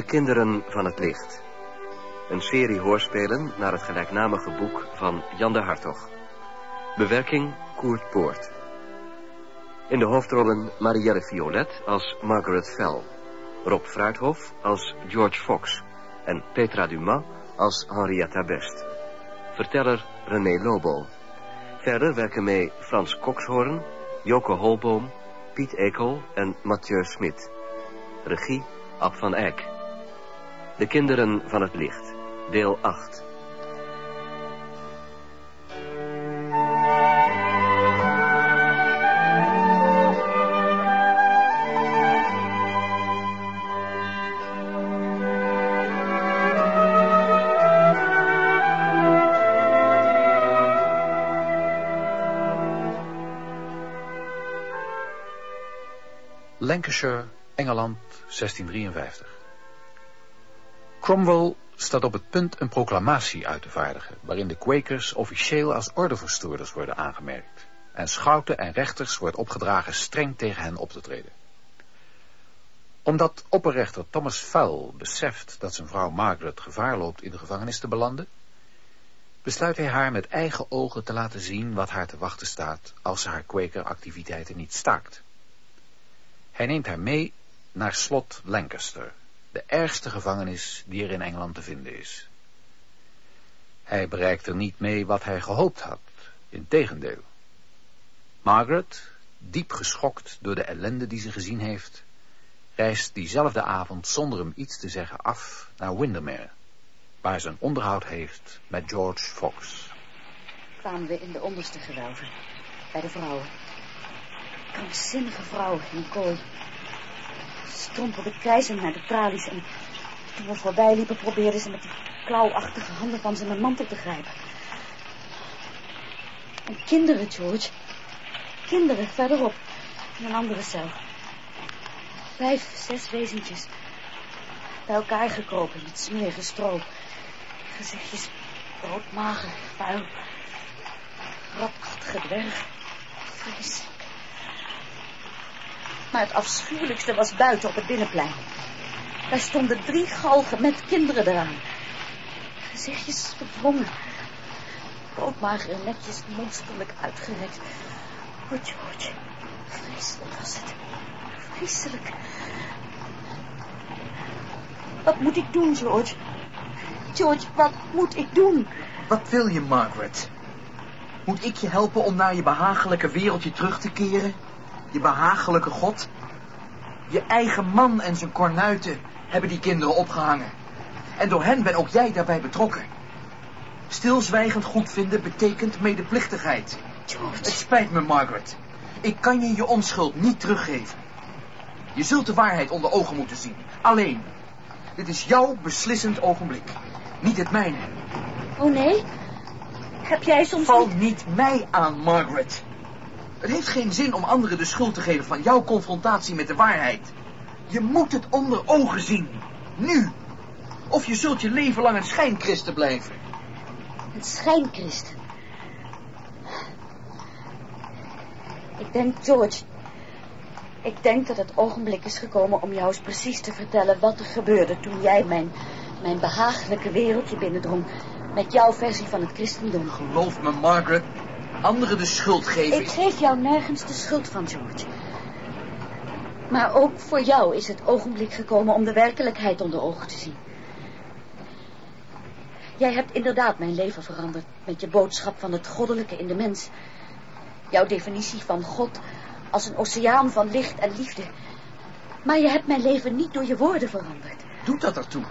De Kinderen van het Licht. Een serie hoorspelen naar het gelijknamige boek van Jan de Hartog. Bewerking Koert Poort. In de hoofdrollen Marielle Violet als Margaret Fell. Rob Fruithof als George Fox. En Petra Dumas als Henrietta Best. Verteller René Lobo. Verder werken mee Frans Kokshoorn, Joko Holboom, Piet Ekel en Mathieu Smit. Regie Ab van Eyck. De kinderen van het licht. Deel 8. Lancashire, Engeland, 1653. Cromwell staat op het punt een proclamatie uit te vaardigen, waarin de Quakers officieel als ordeverstoorders worden aangemerkt en schouten en rechters wordt opgedragen streng tegen hen op te treden. Omdat opperrechter Thomas Fowle beseft dat zijn vrouw Margaret gevaar loopt in de gevangenis te belanden, besluit hij haar met eigen ogen te laten zien wat haar te wachten staat als ze haar Quaker-activiteiten niet staakt. Hij neemt haar mee naar slot Lancaster, de ergste gevangenis die er in Engeland te vinden is. Hij bereikt er niet mee wat hij gehoopt had, integendeel. Margaret, diep geschokt door de ellende die ze gezien heeft, reist diezelfde avond zonder hem iets te zeggen af naar Windermere, waar ze een onderhoud heeft met George Fox. Kwamen we in de onderste gewelven, bij de vrouwen. Krankzinnige vrouw in kooi. Strompelde krijzend naar de tralies en toen we voorbij liepen probeerde ze met die klauwachtige handen van zijn mantel te grijpen. En kinderen, George. Kinderen verderop, in een andere cel. Vijf, zes wezentjes. Bij elkaar gekropen het smerige stro. Gezichtjes broodmager, vuil. Ratachtige dwerg. Vreselijk. Maar het afschuwelijkste was buiten op het binnenplein. Daar stonden drie galgen met kinderen eraan. Gezichtjes verdrongen. Broodmager en netjes monsterlijk uitgerekt. Oh, George. Vreselijk was het. Vreselijk. Wat moet ik doen, George? George, wat moet ik doen? Wat wil je, Margaret? Moet ik je helpen om naar je behagelijke wereldje terug te keren? Je behagelijke God? Je eigen man en zijn kornuiten hebben die kinderen opgehangen. En door hen ben ook jij daarbij betrokken. Stilzwijgend goedvinden betekent medeplichtigheid. George. Het spijt me, Margaret. Ik kan je je onschuld niet teruggeven. Je zult de waarheid onder ogen moeten zien. Alleen. Dit is jouw beslissend ogenblik. Niet het mijne. Oh nee? Heb jij soms Val niet... niet mij aan, Margaret. Het heeft geen zin om anderen de schuld te geven van jouw confrontatie met de waarheid. Je moet het onder ogen zien. Nu. Of je zult je leven lang een schijnchristen blijven. Een schijnchristen. Ik denk, George... Ik denk dat het ogenblik is gekomen om jou eens precies te vertellen wat er gebeurde toen jij mijn, mijn behagelijke wereldje binnendrong met jouw versie van het christendom. Geloof me, Margaret. Anderen de schuld geven Ik geef jou nergens de schuld van, George. Maar ook voor jou is het ogenblik gekomen om de werkelijkheid onder ogen te zien. Jij hebt inderdaad mijn leven veranderd met je boodschap van het goddelijke in de mens. Jouw definitie van God als een oceaan van licht en liefde. Maar je hebt mijn leven niet door je woorden veranderd. Doet dat ertoe?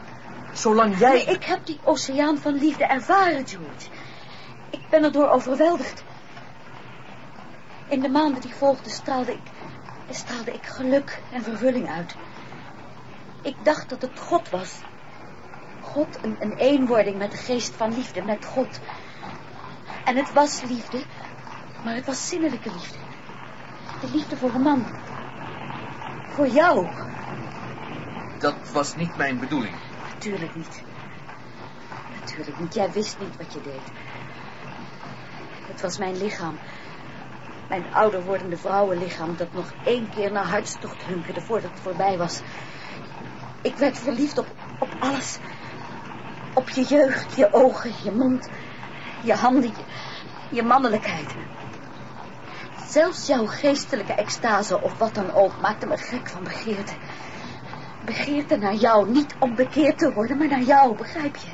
Zolang jij... Nee, ik heb die oceaan van liefde ervaren, George. Ik ben erdoor overweldigd. In de maanden die volgden straalde ik, straalde ik geluk en vervulling uit. Ik dacht dat het God was. God, een, een eenwording met de geest van liefde, met God. En het was liefde, maar het was zinnelijke liefde. De liefde voor een man. Voor jou. Dat was niet mijn bedoeling. Natuurlijk niet. Natuurlijk niet. Jij wist niet wat je deed. Het was mijn lichaam. Mijn ouder wordende vrouwenlichaam dat nog één keer naar hartstocht hunkerde voordat het voorbij was. Ik werd verliefd op, op alles. Op je jeugd, je ogen, je mond, je handen, je, je mannelijkheid. Zelfs jouw geestelijke extase of wat dan ook maakte me gek van begeerte. Begeerte naar jou, niet om bekeerd te worden, maar naar jou, begrijp je?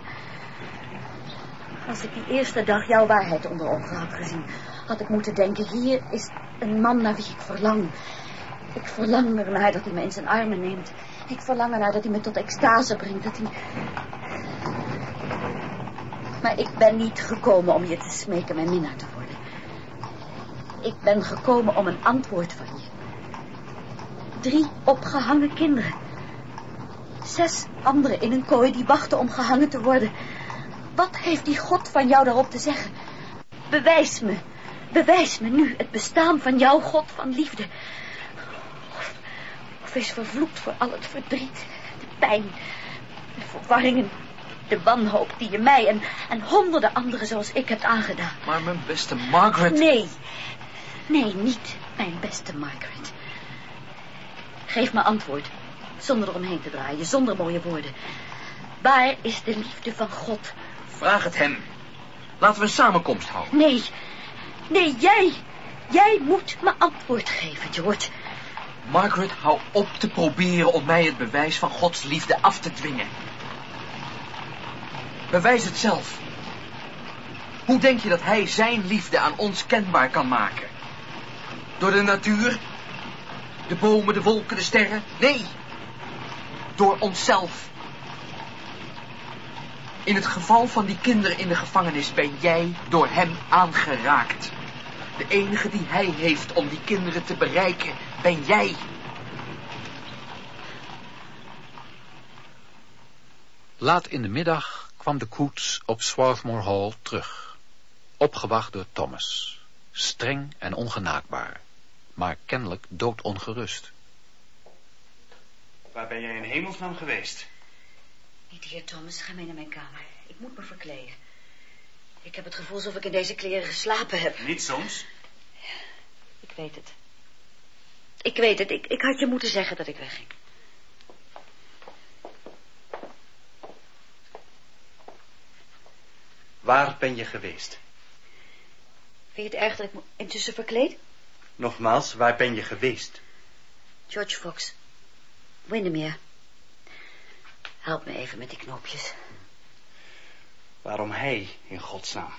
Als ik die eerste dag jouw waarheid onder ogen had gezien, had ik moeten denken, hier is een man naar wie ik verlang. Ik verlang ernaar dat hij me in zijn armen neemt. Ik verlang ernaar dat hij me tot extase brengt, dat hij... Maar ik ben niet gekomen om je te smeken mijn minnaar te worden. Ik ben gekomen om een antwoord van je. Drie opgehangen kinderen. Zes anderen in een kooi die wachten om gehangen te worden. Wat heeft die God van jou daarop te zeggen? Bewijs me. Bewijs me nu het bestaan van jouw God van liefde. Of, of is vervloekt voor al het verdriet, de pijn, de verwarringen, de wanhoop die je mij en, en honderden anderen zoals ik hebt aangedaan. Maar mijn beste Margaret... Nee, nee, niet mijn beste Margaret. Geef me antwoord, zonder eromheen te draaien, zonder mooie woorden. Waar is de liefde van God? Vraag het hem. Laten we een samenkomst houden. Nee, nee, jij, jij moet me antwoord geven, George. Margaret, hou op te proberen om mij het bewijs van Gods liefde af te dwingen. Bewijs het zelf. Hoe denk je dat hij zijn liefde aan ons kenbaar kan maken? Door de natuur? De bomen, de wolken, de sterren? Nee. Door onszelf. In het geval van die kinderen in de gevangenis ben jij door hem aangeraakt. De enige die hij heeft om die kinderen te bereiken, ben jij. Laat in de middag kwam de koets op Swarthmore Hall terug. Opgewacht door Thomas. Streng en ongenaakbaar. Maar kennelijk doodongerust. Waar ben jij in hemelsnaam geweest? Niet hier, Thomas. Ga mee naar mijn kamer. Ik moet me verkleden. Ik heb het gevoel alsof ik in deze kleren geslapen heb. Niet soms. Ik weet het. Ik weet het. Ik, ik had je moeten zeggen dat ik wegging. Waar ben je geweest? Vind je het erg dat ik me intussen verkleed? Nogmaals, waar ben je geweest? George Fox. Windermere. Help me even met die knoopjes. Waarom hij, in godsnaam?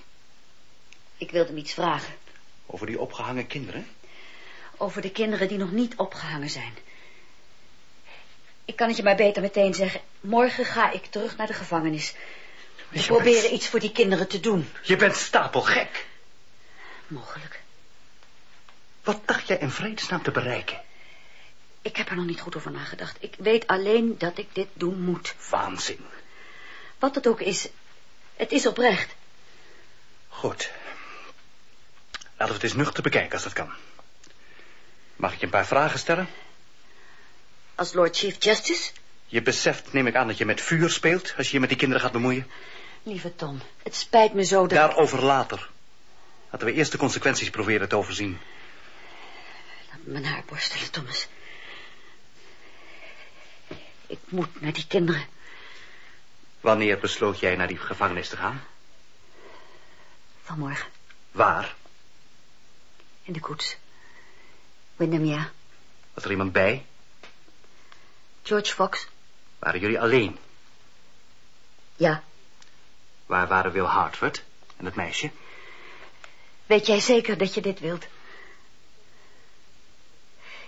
Ik wilde hem iets vragen. Over die opgehangen kinderen? Over de kinderen die nog niet opgehangen zijn. Ik kan het je maar beter meteen zeggen. Morgen ga ik terug naar de gevangenis. We Je proberen bent- iets voor die kinderen te doen. Je bent stapelgek. Mogelijk. Wat dacht jij in vredesnaam te bereiken? Ik heb er nog niet goed over nagedacht. Ik weet alleen dat ik dit doen moet. Waanzin. Wat het ook is, het is oprecht. Goed. Laten we het eens nuchter bekijken als dat kan. Mag ik je een paar vragen stellen? Als Lord Chief Justice? Je beseft, neem ik aan, dat je met vuur speelt als je je met die kinderen gaat bemoeien. Lieve Tom, het spijt me zo dat... Daarover later. Laten we eerst de consequenties proberen te overzien. Laat me mijn haar borstelen, Thomas. Ik moet naar die kinderen. Wanneer besloot jij naar die gevangenis te gaan? Vanmorgen, Waar? in de koets. Windermere, Was er iemand bij? George Fox. Waren jullie alleen? Ja, Waar waren Will Hartford en het meisje? weet jij zeker dat je dit wilt?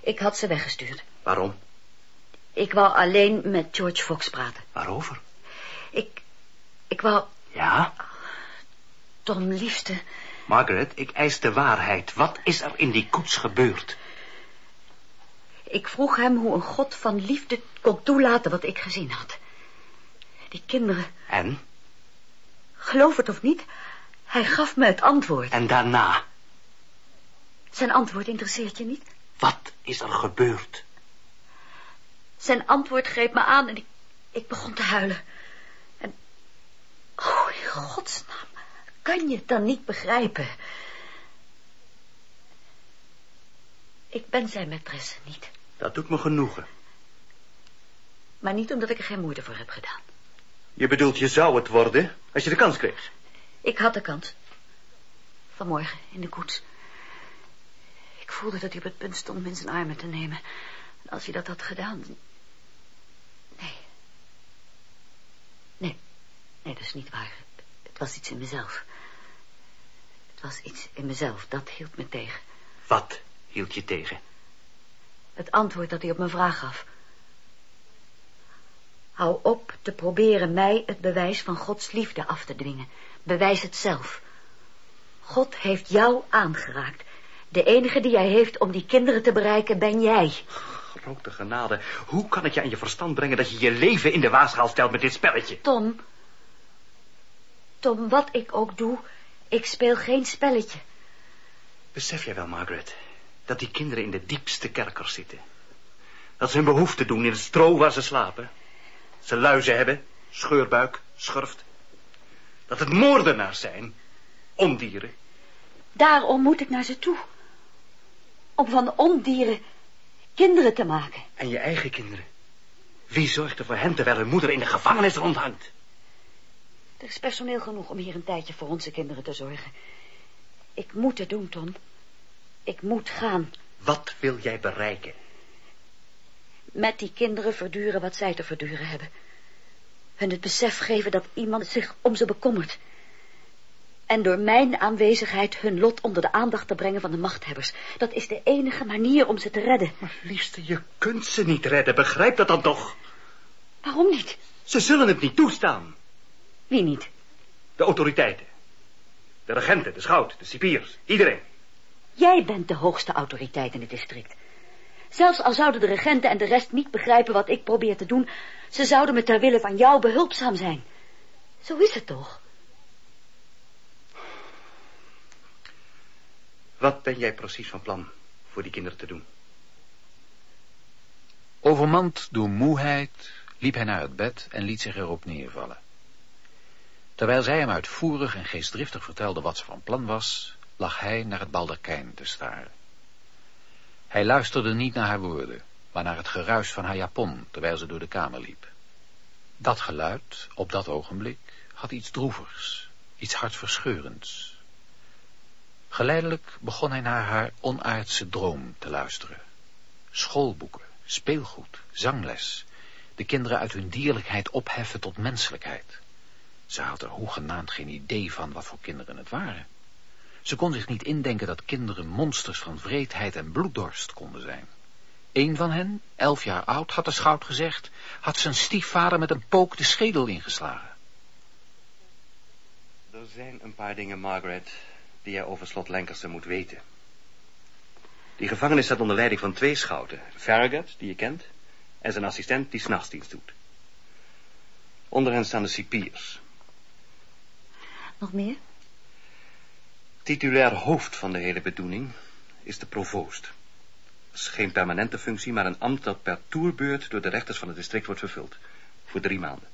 Ik had ze weggestuurd. Waarom? Ik wou alleen met George Fox praten. Waarover? Ik... Ik wou... Ja? Tom, liefste... Margaret, ik eis de waarheid. Wat is er in die koets gebeurd? Ik vroeg hem hoe een god van liefde kon toelaten wat ik gezien had. Die kinderen, En? geloof het of niet, hij gaf me het antwoord. En daarna? Zijn antwoord interesseert je niet? Wat is er gebeurd? Zijn antwoord greep me aan en ik, ik begon te huilen. Godsnaam, kan je het dan niet begrijpen? Ik ben zijn maîtresse niet. Dat doet me genoegen. Maar niet omdat ik er geen moeite voor heb gedaan. Je bedoelt, je zou het worden als je de kans kreeg. Ik had de kans. Vanmorgen in de koets. Ik voelde dat hij op het punt stond om in zijn armen te nemen. En als hij dat had gedaan... Nee. Nee. Nee, dat is niet waar. Het was iets in mezelf. Het was iets in mezelf, dat hield me tegen. Wat hield je tegen? Het antwoord dat hij op mijn vraag gaf. Hou op te proberen mij het bewijs van Gods liefde af te dwingen. Bewijs het zelf. God heeft jou aangeraakt. De enige die hij heeft om die kinderen te bereiken ben jij. Grote genade, hoe kan het je aan je verstand brengen dat je je leven in de waagschaal stelt met dit spelletje? Tom. Tom, wat ik ook doe, ik speel geen spelletje. Besef jij wel, Margaret, dat die kinderen in de diepste kerkers zitten? Dat ze hun behoefte doen in het stro waar ze slapen? Ze luizen hebben, scheurbuik, schurft. Dat het moordenaars zijn, ondieren. Daarom moet ik naar ze toe. Om van ondieren kinderen te maken. En je eigen kinderen. Wie zorgt er voor hen terwijl hun moeder in de gevangenis rondhangt? Er is personeel genoeg om hier een tijdje voor onze kinderen te zorgen. Ik moet het doen, Tom. Ik moet gaan. Wat wil jij bereiken? Met die kinderen verduren wat zij te verduren hebben. Hun het besef geven dat iemand zich om ze bekommert. En door mijn aanwezigheid hun lot onder de aandacht te brengen van de machthebbers. Dat is de enige manier om ze te redden. Maar liefste, je kunt ze niet redden. Begrijp dat dan toch? Waarom niet? Ze zullen het niet toestaan. Wie niet? De autoriteiten. De regenten, de schout, de cipiers, iedereen. Jij bent de hoogste autoriteit in het district. Zelfs al zouden de regenten en de rest niet begrijpen wat ik probeer te doen, ze zouden me ter wille van jou behulpzaam zijn. Zo is het toch? Wat ben jij precies van plan voor die kinderen te doen? Overmand door moeheid liep hij naar het bed en liet zich erop neervallen. Terwijl zij hem uitvoerig en geestdriftig vertelde wat ze van plan was, lag hij naar het baldakijn te staren. Hij luisterde niet naar haar woorden, maar naar het geruis van haar japon, terwijl ze door de kamer liep. Dat geluid, op dat ogenblik, had iets droevigs, iets hartverscheurends. Geleidelijk begon hij naar haar onaardse droom te luisteren. Schoolboeken, speelgoed, zangles, de kinderen uit hun dierlijkheid opheffen tot menselijkheid. Ze had er hoegenaamd geen idee van wat voor kinderen het waren. Ze kon zich niet indenken dat kinderen monsters van vreedheid en bloeddorst konden zijn. Een van hen, elf jaar oud, had de schout gezegd, had zijn stiefvader met een pook de schedel ingeslagen. Er zijn een paar dingen, Margaret, die jij over slot Lancaster moet weten. Die gevangenis staat onder leiding van twee schouten. Farragut, die je kent, en zijn assistent die s'nachtsdienst doet. Onder hen staan de cipiers. Nog meer? Titulair hoofd van de hele bedoeling is de provoost. Dat is geen permanente functie, maar een ambt dat per toerbeurt door de rechters van het district wordt vervuld. Voor drie maanden.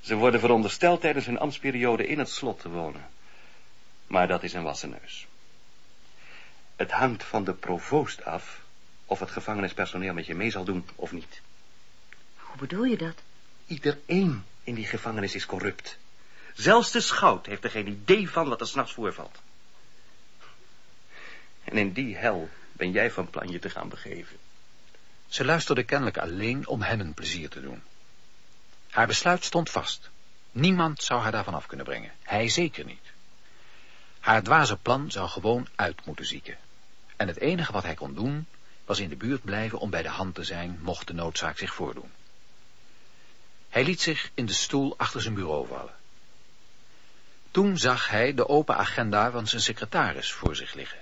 Ze worden verondersteld tijdens hun ambtsperiode in het slot te wonen. Maar dat is een wasseneus. Het hangt van de provoost af of het gevangenispersoneel met je mee zal doen of niet. Hoe bedoel je dat? Iedereen in die gevangenis is corrupt. Zelfs de schout heeft er geen idee van wat er s'nachts voorvalt. En in die hel ben jij van plan je te gaan begeven. Ze luisterde kennelijk alleen om hem een plezier te doen. Haar besluit stond vast. Niemand zou haar daarvan af kunnen brengen. Hij zeker niet. Haar dwaze plan zou gewoon uit moeten zieken. En het enige wat hij kon doen, was in de buurt blijven om bij de hand te zijn, mocht de noodzaak zich voordoen. Hij liet zich in de stoel achter zijn bureau vallen. Toen zag hij de open agenda van zijn secretaris voor zich liggen.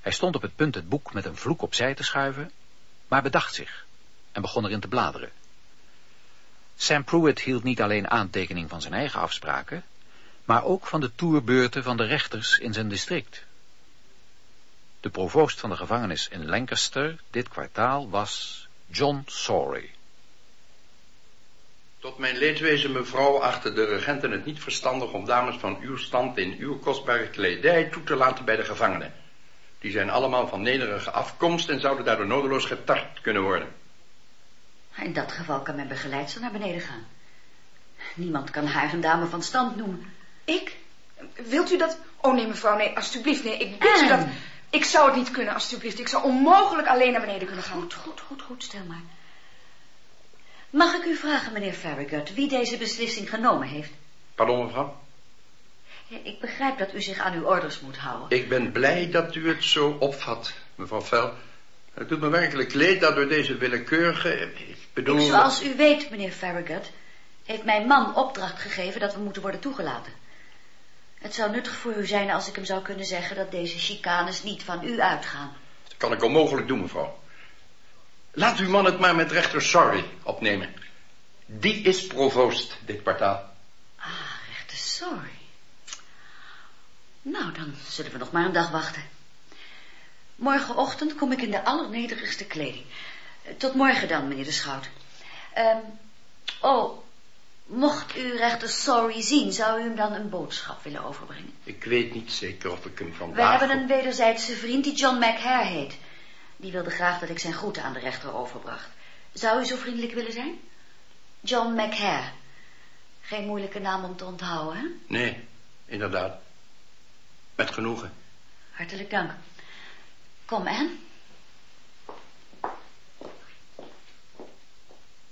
Hij stond op het punt het boek met een vloek opzij te schuiven, maar bedacht zich en begon erin te bladeren. Sam Pruitt hield niet alleen aantekening van zijn eigen afspraken, maar ook van de toerbeurten van de rechters in zijn district. De provoost van de gevangenis in Lancaster dit kwartaal was John Sorey. Tot mijn leedwezen, mevrouw, achten de regenten het niet verstandig om dames van uw stand in uw kostbare kledij toe te laten bij de gevangenen. Die zijn allemaal van nederige afkomst en zouden daardoor nodeloos getart kunnen worden. In dat geval kan mijn begeleidster naar beneden gaan. Niemand kan haar een dame van stand noemen. Ik? Wilt u dat? Oh nee, mevrouw, nee, alstublieft, nee. Ik bid u dat... Ik zou het niet kunnen, alstublieft. Ik zou onmogelijk alleen naar beneden kunnen gaan. Goed, goed, goed, goed, stil maar. Mag ik u vragen, meneer Farragut, wie deze beslissing genomen heeft? Pardon, mevrouw? Ik begrijp dat u zich aan uw orders moet houden. Ik ben blij dat u het zo opvat, mevrouw Vel. Het doet me werkelijk leed dat door deze willekeurige... Ik bedoel... Ik, zoals u weet, meneer Farragut, heeft mijn man opdracht gegeven dat we moeten worden toegelaten. Het zou nuttig voor u zijn als ik hem zou kunnen zeggen dat deze chicanes niet van u uitgaan. Dat kan ik onmogelijk doen, mevrouw. Laat uw man het maar met rechter Sorry opnemen. Die is provoost dit kwartaal. Ah, rechter Sorry. Nou, dan zullen we nog maar een dag wachten. Morgenochtend kom ik in de allernederigste kleding. Tot morgen dan, meneer de Schout. Um, oh, mocht u rechter Sorry zien, zou u hem dan een boodschap willen overbrengen? Ik weet niet zeker of ik hem vandaag... Wij hebben een wederzijdse vriend die John McHare heet. Die wilde graag dat ik zijn groeten aan de rechter overbracht. Zou u zo vriendelijk willen zijn? John McHare. Geen moeilijke naam om te onthouden, hè? Nee, inderdaad. Met genoegen. Hartelijk dank. Kom, Anne.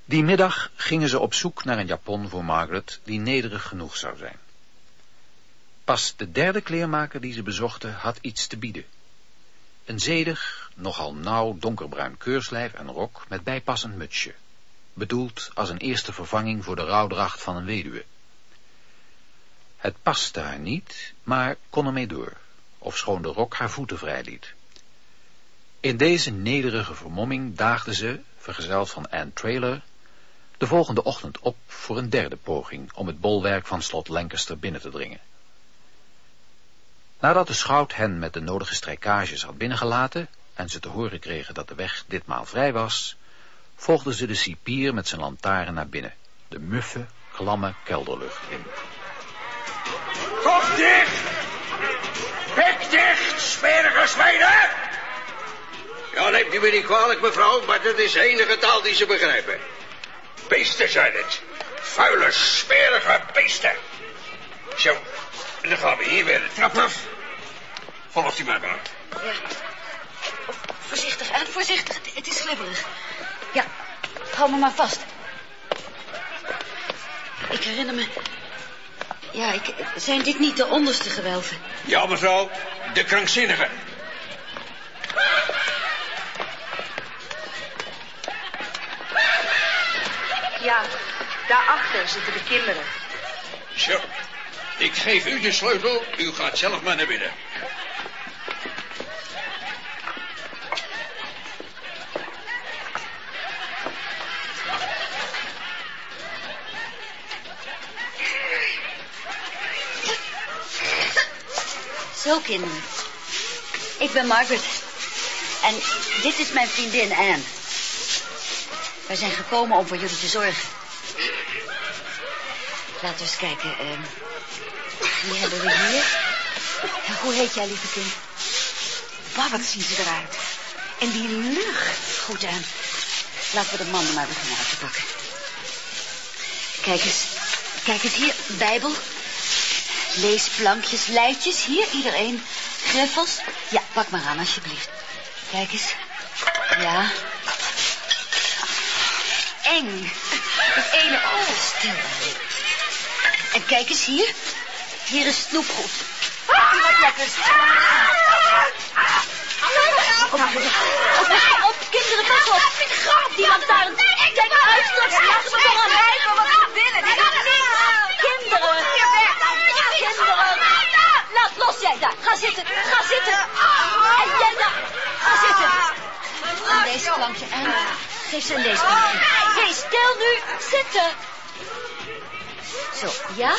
Die middag gingen ze op zoek naar een japon voor Margaret die nederig genoeg zou zijn. Pas de derde kleermaker die ze bezochten had iets te bieden. Een zedig, nogal nauw donkerbruin keurslijf en rok met bijpassend mutsje, bedoeld als een eerste vervanging voor de rouwdracht van een weduwe. Het paste haar niet, maar kon ermee door, ofschoon de rok haar voeten vrij liet. In deze nederige vermomming daagde ze, vergezeld van Anne Trailer, de volgende ochtend op voor een derde poging om het bolwerk van slot Lancaster binnen te dringen. Nadat de schout hen met de nodige strijkages had binnengelaten en ze te horen kregen dat de weg ditmaal vrij was, volgden ze de cipier met zijn lantaarn naar binnen, de muffe, klamme kelderlucht in. Kop dicht! Bek dicht, smerige zwijnen! Ja, neemt u me niet kwalijk, mevrouw, maar dat is de enige taal die ze begrijpen. Beesten zijn het. Vuile, smerige beesten. Zo, dan gaan we hier weer de trap af. Volgt u mij maar. Ja. Voorzichtig, Anne, voorzichtig. Het, het is glibberig. Ja, hou me maar vast. Ik herinner me... Ja, ik... zijn dit niet de onderste gewelven? Ja, mevrouw, de krankzinnige. Ja, daarachter zitten de kinderen. Zo, ik geef u de sleutel. U gaat zelf maar naar binnen. Ik ben Margaret. En dit is mijn vriendin Anne. Wij zijn gekomen om voor jullie te zorgen. Laten we eens kijken. Uh, wie hebben we hier? Hoe heet jij, lieve kind? Wauw, wat zien ze eruit. En die lucht. Goed, Anne. Laten we de mannen maar beginnen uit te pakken. Kijk eens. Kijk eens hier. Bijbel. Leesplankjes, lijtjes. Hier, iedereen. Griffels. Ja, pak maar aan, alsjeblieft. Kijk eens. Ja. Eng. Het ene oog. Stil. En kijk eens hier. Hier is snoepgoed. Wat lekkers. Op, op, op, kinderen, pas op. Die lantaarn. Kijk uit, straks laten we rijden wat we willen. Kinderen. Jij daar. Ga zitten. Ga zitten. En jij daar. Ga zitten. Een leesplankje en geef ze een leesplankje. Hé, stil nu. Zitten. Zo, ja?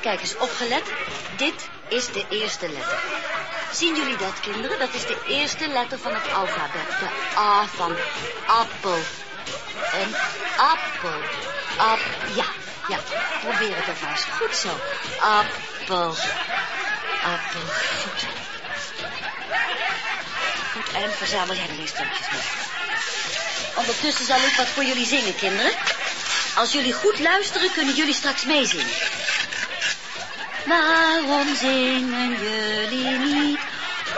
Kijk eens, opgelet. Dit is de eerste letter. Zien jullie dat, kinderen? Dat is de eerste letter van het alfabet. De A van appel. Een appel. App, ja, ja. Probeer het ook maar eens. Goed zo. Appel. Appel. Goed. En verzamel jij de leesplankjes mee. Ondertussen zal ik wat voor jullie zingen, kinderen. Als jullie goed luisteren, kunnen jullie straks meezingen. Waarom zingen jullie niet?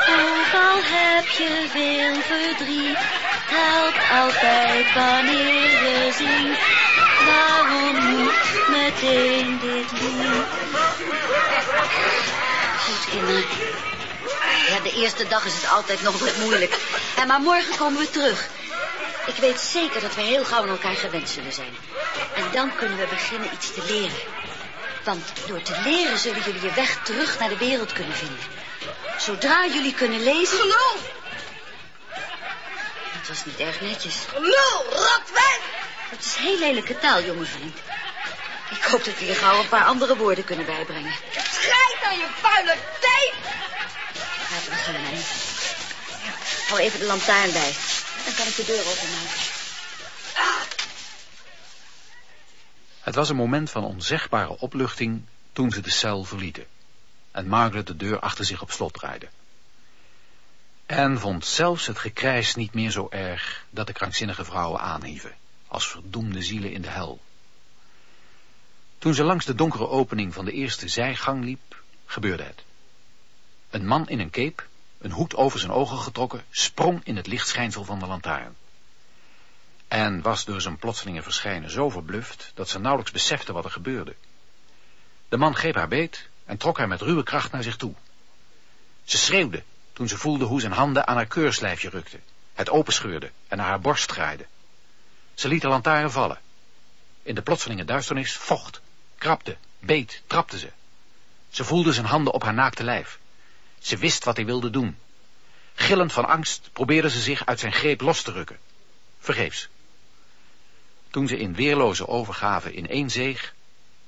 Ook al heb je veel verdriet, helpt altijd wanneer je zingt. Waarom niet meteen dit lied? Goed, kinderen. Ja, de eerste dag is het altijd nog wat moeilijk. En maar morgen komen we terug. Ik weet zeker dat we heel gauw aan elkaar gewend zullen zijn. En dan kunnen we beginnen iets te leren. Want door te leren zullen jullie je weg terug naar de wereld kunnen vinden. Zodra jullie kunnen lezen... Gelul! Het was niet erg netjes. Lul, ratwijn! Het is heel lelijke taal, jonge vriend. Ik hoop dat we hier gauw een paar andere woorden kunnen bijbrengen. Schijt aan je vuile teep! Laten we gaan, hè. Hou even de lantaarn bij. Dan kan ik de deur openmaken. Het was een moment van onzegbare opluchting toen ze de cel verlieten en Margaret de deur achter zich op slot draaide. En vond zelfs het gekrijs niet meer zo erg dat de krankzinnige vrouwen aanhieven, als verdoemde zielen in de hel. Toen ze langs de donkere opening van de eerste zijgang liep, gebeurde het. Een man in een cape, een hoed over zijn ogen getrokken, sprong in het lichtschijnsel van de lantaarn. En was door zijn plotselinge verschijnen zo verbluft, dat ze nauwelijks besefte wat er gebeurde. De man greep haar beet en trok haar met ruwe kracht naar zich toe. Ze schreeuwde toen ze voelde hoe zijn handen aan haar keurslijfje rukten, het openscheurde en naar haar borst draaide. Ze liet de lantaarn vallen. In de plotselinge duisternis vocht, krabde, beet, trapte ze. Ze voelde zijn handen op haar naakte lijf. Ze wist wat hij wilde doen. Gillend van angst probeerde ze zich uit zijn greep los te rukken. Vergeefs. Toen ze in weerloze overgave ineenzeeg,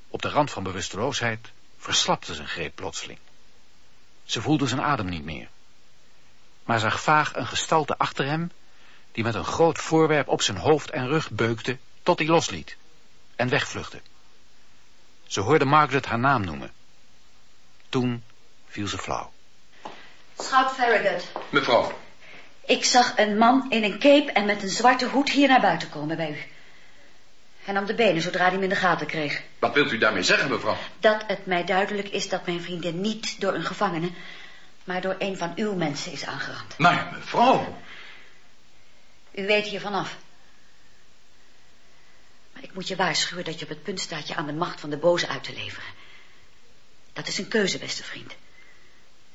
op de rand van bewusteloosheid, verslapte zijn greep plotseling. Ze voelde zijn adem niet meer, maar zag vaag een gestalte achter hem, die met een groot voorwerp op zijn hoofd en rug beukte, tot hij losliet en wegvluchtte. Ze hoorde Margaret haar naam noemen. Toen viel ze flauw. Schout Farragut, Mevrouw, ik zag een man in een cape en met een zwarte hoed hier naar buiten komen bij u. Hij nam de benen zodra hij hem in de gaten kreeg. wat wilt u daarmee zeggen, mevrouw? Dat het mij duidelijk is dat mijn vriendin niet door een gevangene, maar door een van uw mensen is aangerand. Maar, mevrouw... U weet hiervan af. Maar ik moet je waarschuwen dat je op het punt staat je aan de macht van de boze uit te leveren. Dat is een keuze, beste vriend.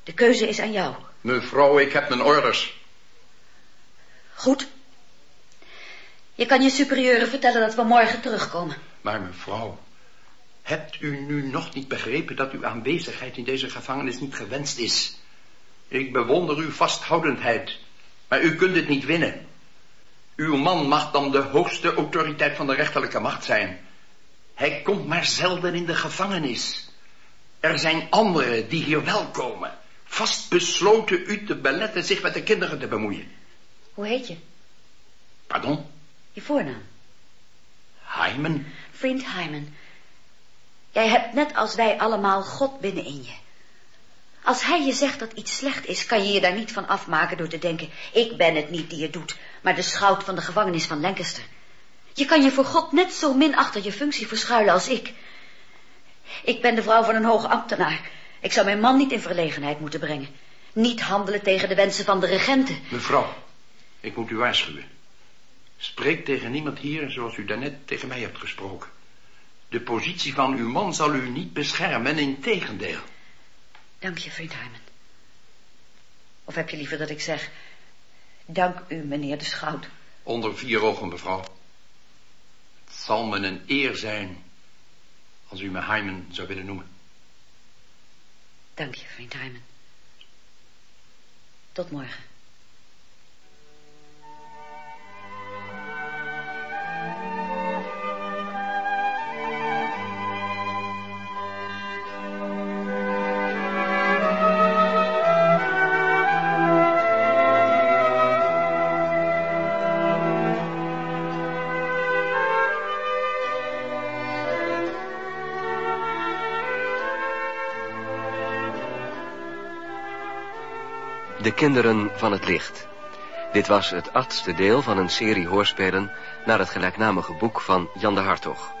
De keuze is aan jou. Mevrouw, ik heb mijn orders. Goed. Je kan je superieuren vertellen dat we morgen terugkomen. Maar mevrouw, hebt u nu nog niet begrepen dat uw aanwezigheid in deze gevangenis niet gewenst is? Ik bewonder uw vasthoudendheid, maar u kunt het niet winnen. Uw man mag dan de hoogste autoriteit van de rechterlijke macht zijn. Hij komt maar zelden in de gevangenis. Er zijn anderen die hier wel komen, vast besloten u te beletten zich met de kinderen te bemoeien. Hoe heet je? Pardon? Je voornaam? Hymen? Vriend Hyman. Jij hebt net als wij allemaal God binnenin je. Als hij je zegt dat iets slecht is, kan je je daar niet van afmaken door te denken... ik ben het niet die het doet, maar de schout van de gevangenis van Lancaster. Je kan je voor God net zo min achter je functie verschuilen als ik. Ik ben de vrouw van een hoge ambtenaar. Ik zou mijn man niet in verlegenheid moeten brengen. Niet handelen tegen de wensen van de regenten. Mevrouw, ik moet u waarschuwen. Spreek tegen niemand hier zoals u daarnet tegen mij hebt gesproken. De positie van uw man zal u niet beschermen, in tegendeel. Dank je, vriend Hyman. Of heb je liever dat ik zeg... Dank u, meneer de schout. Onder vier ogen, mevrouw. Het zal me een eer zijn als u me Hyman zou willen noemen. Dank je, vriend Hyman. Tot morgen. De kinderen van het licht. Dit was het achtste deel van een serie hoorspelen naar het gelijknamige boek van Jan de Hartog.